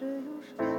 Mario, czy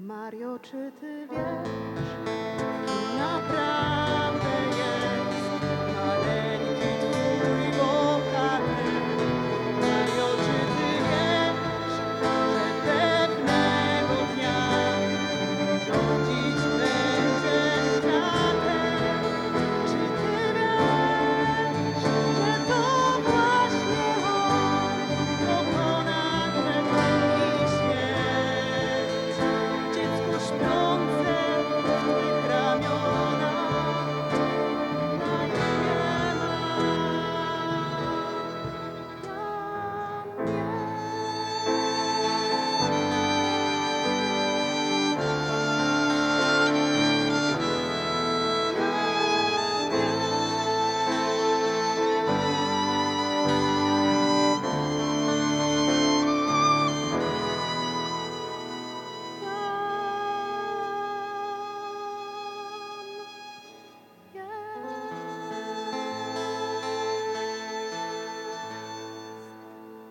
Mario, czy ty wiesz?